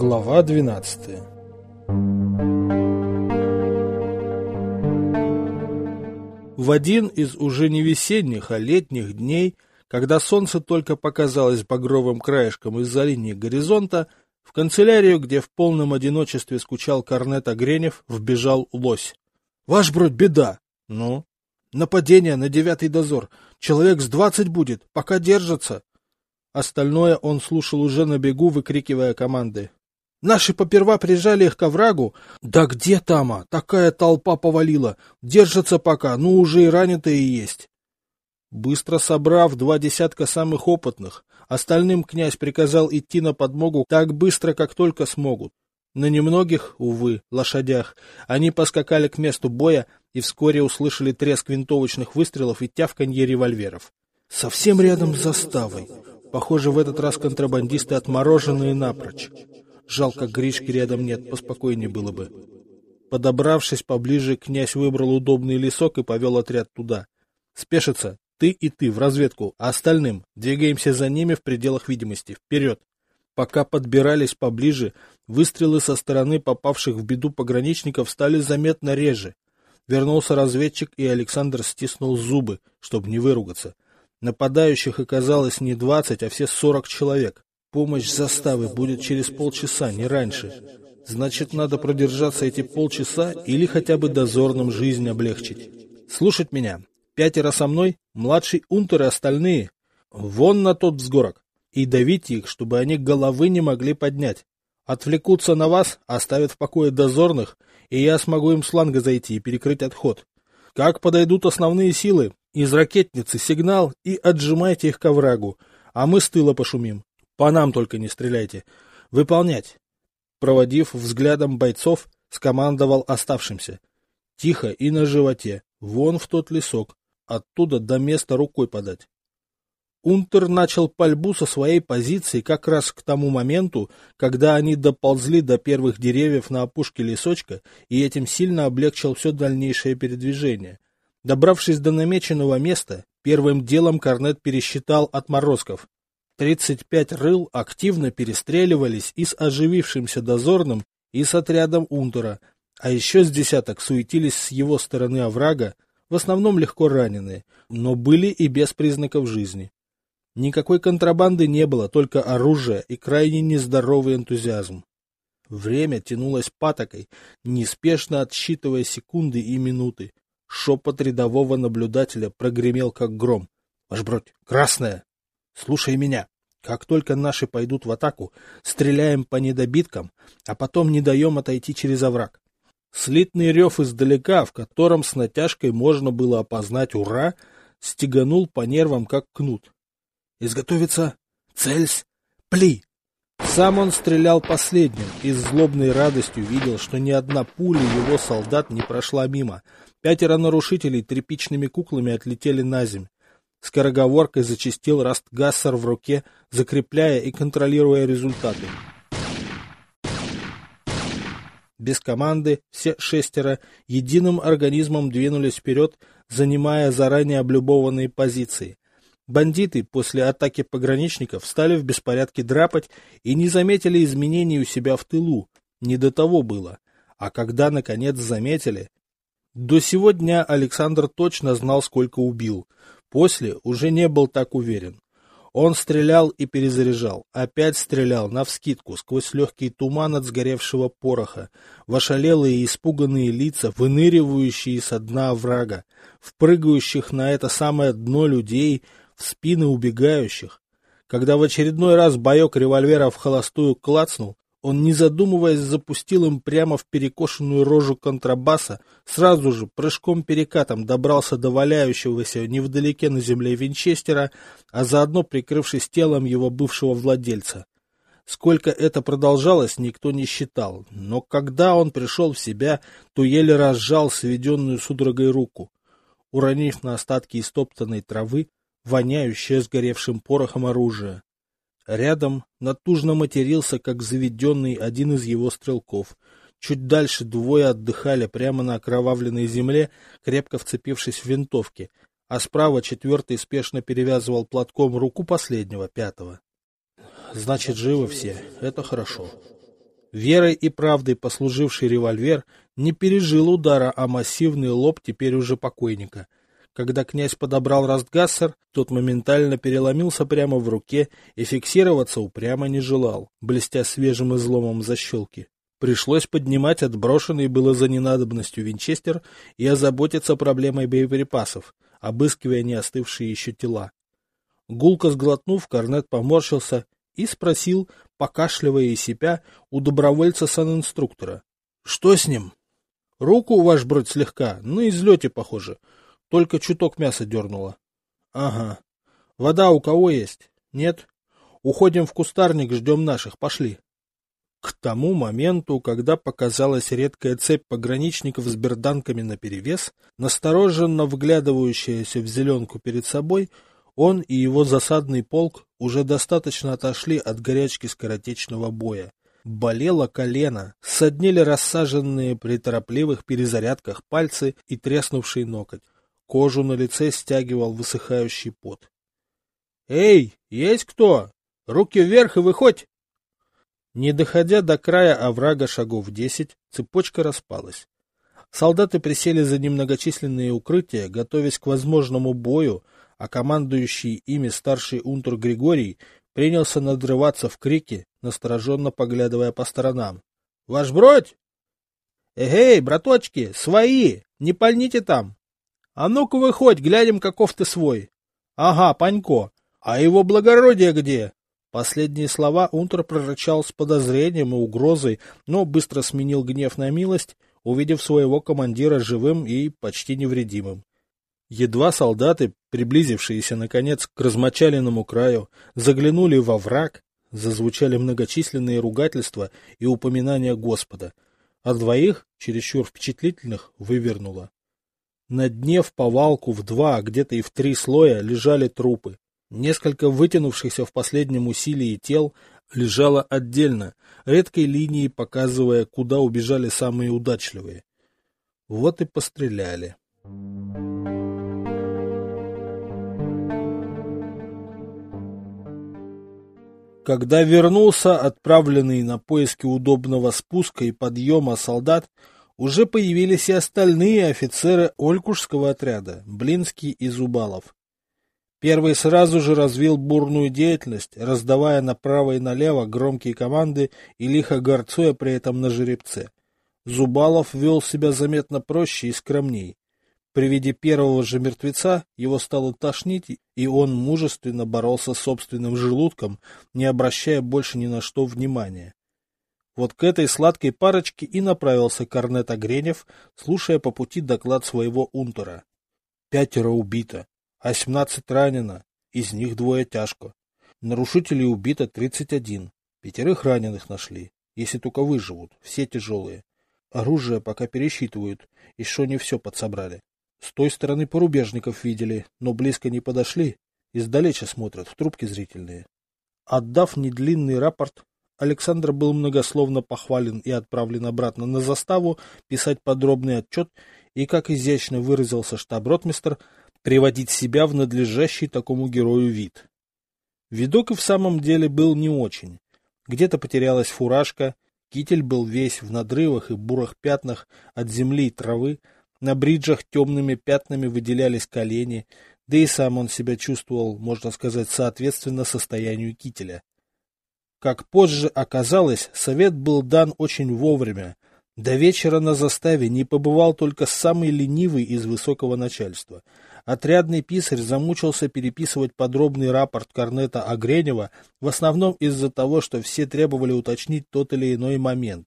Глава 12 В один из уже не весенних, а летних дней, когда солнце только показалось багровым краешком из-за линии горизонта, в канцелярию, где в полном одиночестве скучал корнет Огренев, вбежал лось. — Ваш бродь, беда! — Ну? — Нападение на девятый дозор. Человек с двадцать будет, пока держатся. Остальное он слушал уже на бегу, выкрикивая команды. Наши поперва прижали их к оврагу. Да где тама? Такая толпа повалила. Держатся пока, ну уже и ранятые есть. Быстро собрав два десятка самых опытных, остальным князь приказал идти на подмогу так быстро, как только смогут. На немногих, увы, лошадях, они поскакали к месту боя и вскоре услышали треск винтовочных выстрелов и тявканье револьверов. Совсем рядом с заставой. Похоже, в этот раз контрабандисты отмороженные напрочь. Жалко, Гришки рядом нет, поспокойнее было бы. Подобравшись поближе, князь выбрал удобный лесок и повел отряд туда. Спешится, ты и ты в разведку, а остальным двигаемся за ними в пределах видимости. Вперед! Пока подбирались поближе, выстрелы со стороны попавших в беду пограничников стали заметно реже. Вернулся разведчик, и Александр стиснул зубы, чтобы не выругаться. Нападающих оказалось не двадцать, а все сорок человек. Помощь заставы будет через полчаса, не раньше. Значит, надо продержаться эти полчаса или хотя бы дозорным жизнь облегчить. Слушать меня. Пятеро со мной, младший унтер и остальные. Вон на тот взгорок. И давите их, чтобы они головы не могли поднять. Отвлекутся на вас, оставят в покое дозорных, и я смогу им с фланга зайти и перекрыть отход. Как подойдут основные силы, из ракетницы сигнал и отжимайте их к оврагу, а мы с тыла пошумим. По нам только не стреляйте. Выполнять. Проводив взглядом бойцов, скомандовал оставшимся. Тихо и на животе. Вон в тот лесок. Оттуда до места рукой подать. Унтер начал пальбу со своей позиции как раз к тому моменту, когда они доползли до первых деревьев на опушке лесочка и этим сильно облегчил все дальнейшее передвижение. Добравшись до намеченного места, первым делом Корнет пересчитал отморозков. 35 рыл активно перестреливались и с оживившимся дозорным, и с отрядом Унтера, а еще с десяток суетились с его стороны оврага, в основном легко раненые, но были и без признаков жизни. Никакой контрабанды не было, только оружие и крайне нездоровый энтузиазм. Время тянулось патокой, неспешно отсчитывая секунды и минуты. Шепот рядового наблюдателя прогремел, как гром. — Ваш бродь, красная! Слушай меня. Как только наши пойдут в атаку, стреляем по недобиткам, а потом не даем отойти через овраг. Слитный рев издалека, в котором с натяжкой можно было опознать «Ура!», стеганул по нервам, как кнут. «Изготовиться! Цельсь! Пли!» Сам он стрелял последним и с злобной радостью видел, что ни одна пуля его солдат не прошла мимо. Пятеро нарушителей тряпичными куклами отлетели на земь. Скороговоркой зачистил Растгассер в руке, закрепляя и контролируя результаты. Без команды все шестеро единым организмом двинулись вперед, занимая заранее облюбованные позиции. Бандиты после атаки пограничников стали в беспорядке драпать и не заметили изменений у себя в тылу. Не до того было. А когда, наконец, заметили... До сего дня Александр точно знал, сколько убил. После уже не был так уверен. Он стрелял и перезаряжал, опять стрелял навскидку сквозь легкий туман от сгоревшего пороха, в ошалелые и испуганные лица, выныривающие со дна врага, впрыгающих на это самое дно людей, в спины убегающих. Когда в очередной раз боек револьвера в холостую клацнул, он, не задумываясь, запустил им прямо в перекошенную рожу контрабаса, сразу же прыжком-перекатом добрался до валяющегося невдалеке на земле Винчестера, а заодно прикрывшись телом его бывшего владельца. Сколько это продолжалось, никто не считал, но когда он пришел в себя, то еле разжал сведенную судорогой руку. Уронив на остатки истоптанной травы, воняющее сгоревшим порохом оружие. Рядом натужно матерился, как заведенный один из его стрелков. Чуть дальше двое отдыхали прямо на окровавленной земле, крепко вцепившись в винтовки, а справа четвертый спешно перевязывал платком руку последнего, пятого. Значит, живы все. Это хорошо. Верой и правдой послуживший револьвер не пережил удара о массивный лоб теперь уже покойника. Когда князь подобрал растгассер, тот моментально переломился прямо в руке и фиксироваться упрямо не желал, блестя свежим изломом защелки. Пришлось поднимать отброшенный было за ненадобностью винчестер и озаботиться проблемой боеприпасов, обыскивая не остывшие еще тела. Гулко сглотнув, Корнет поморщился и спросил, покашливая и сипя, у добровольца-санинструктора. — Что с ним? — Руку, ваш бродь, слегка, на излете, похоже. Только чуток мяса дернуло. — Ага. Вода у кого есть? Нет? Уходим в кустарник, ждем наших. Пошли. К тому моменту, когда показалась редкая цепь пограничников с берданками наперевес, настороженно вглядывающаяся в зеленку перед собой, он и его засадный полк уже достаточно отошли от горячки скоротечного боя. Болело колено, соднили рассаженные при торопливых перезарядках пальцы и треснувший ноготь. Кожу на лице стягивал высыхающий пот. «Эй, есть кто? Руки вверх и выходь!» Не доходя до края оврага шагов десять, цепочка распалась. Солдаты присели за немногочисленные укрытия, готовясь к возможному бою, а командующий ими старший унтер Григорий принялся надрываться в крике, настороженно поглядывая по сторонам. — Ваш бродь! — Эгей, браточки, свои! Не пальните там! А ну-ка выходь, глянем, каков ты свой! — Ага, Панько! А его благородие где? Последние слова Унтер прорычал с подозрением и угрозой, но быстро сменил гнев на милость, увидев своего командира живым и почти невредимым. Едва солдаты, приблизившиеся, наконец, к размочаленному краю, заглянули во враг, зазвучали многочисленные ругательства и упоминания Господа, а двоих, чересчур впечатлительных, вывернуло. На дне в повалку в два, где-то и в три слоя лежали трупы. Несколько вытянувшихся в последнем усилии тел лежало отдельно, редкой линией показывая, куда убежали самые удачливые. Вот и постреляли. Когда вернулся отправленный на поиски удобного спуска и подъема солдат, уже появились и остальные офицеры Олькушского отряда, Блинский и Зубалов. Первый сразу же развил бурную деятельность, раздавая направо и налево громкие команды и лихо горцуя при этом на жеребце. Зубалов вел себя заметно проще и скромней. При виде первого же мертвеца его стало тошнить, и он мужественно боролся с собственным желудком, не обращая больше ни на что внимания. Вот к этой сладкой парочке и направился Корнет Огренев, слушая по пути доклад своего унтера. Пятеро убито, а семнадцать ранено, из них двое тяжко. Нарушителей убито тридцать один, пятерых раненых нашли, если только выживут, все тяжелые. Оружие пока пересчитывают, еще не все подсобрали. С той стороны порубежников видели, но близко не подошли, издалеча смотрят, в трубки зрительные. Отдав недлинный рапорт, Александр был многословно похвален и отправлен обратно на заставу писать подробный отчет и, как изящно выразился штаб-ротмистр, приводить себя в надлежащий такому герою вид. Видок и в самом деле был не очень. Где-то потерялась фуражка, китель был весь в надрывах и бурых пятнах от земли и травы, на бриджах темными пятнами выделялись колени, да и сам он себя чувствовал, можно сказать, соответственно состоянию кителя. Как позже оказалось, совет был дан очень вовремя. До вечера на заставе не побывал только самый ленивый из высокого начальства. Отрядный писарь замучился переписывать подробный рапорт Корнета Огренева, в основном из-за того, что все требовали уточнить тот или иной момент.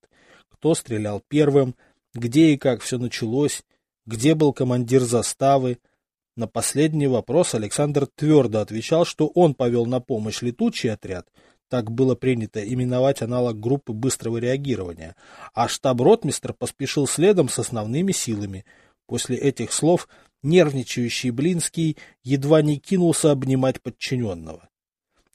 Кто стрелял первым, где и как все началось, где был командир заставы. На последний вопрос Александр твердо отвечал, что он повел на помощь летучий отряд, так было принято именовать аналог группы быстрого реагирования, а штаб-ротмистр поспешил следом с основными силами. После этих слов нервничающий Блинский едва не кинулся обнимать подчиненного.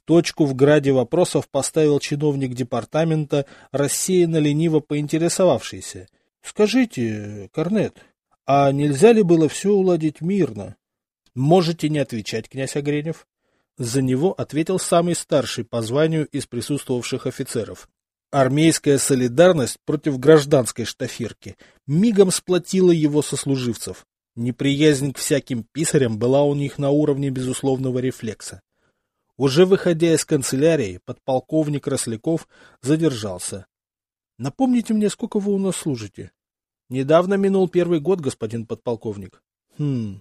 Точку в граде вопросов поставил чиновник департамента, рассеянно лениво поинтересовавшийся. — Скажите, Корнет, а нельзя ли было все уладить мирно? Можете не отвечать, князь Огренев. За него ответил самый старший по званию из присутствовавших офицеров. Армейская солидарность против гражданской штафирки мигом сплотила его сослуживцев. Неприязнь к всяким писарям была у них на уровне безусловного рефлекса. Уже выходя из канцелярии, подполковник Росляков задержался. — Напомните мне, сколько вы у нас служите? — Недавно минул первый год, господин подполковник. — Хм.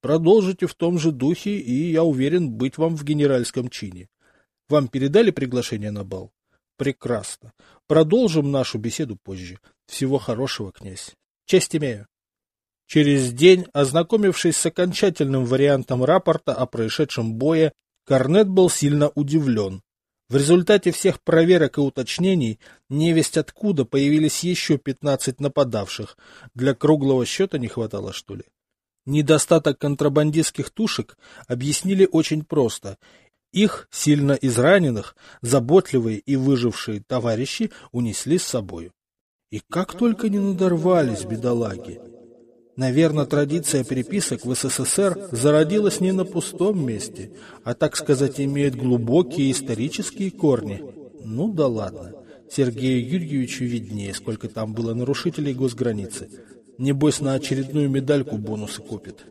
Продолжите в том же духе, и я уверен быть вам в генеральском чине. Вам передали приглашение на бал? Прекрасно. Продолжим нашу беседу позже. Всего хорошего, князь. Честь имею. Через день, ознакомившись с окончательным вариантом рапорта о происшедшем бое, Корнет был сильно удивлен. В результате всех проверок и уточнений, невесть откуда появились еще пятнадцать нападавших. Для круглого счета не хватало, что ли? Недостаток контрабандистских тушек объяснили очень просто, их, сильно израненных, заботливые и выжившие товарищи унесли с собою. И как только не надорвались бедолаги. Наверное, традиция переписок в СССР зародилась не на пустом месте, а, так сказать, имеет глубокие исторические корни. Ну да ладно. Сергею Юрьевичу виднее, сколько там было нарушителей госграницы. Небось, на очередную медальку бонусы купит.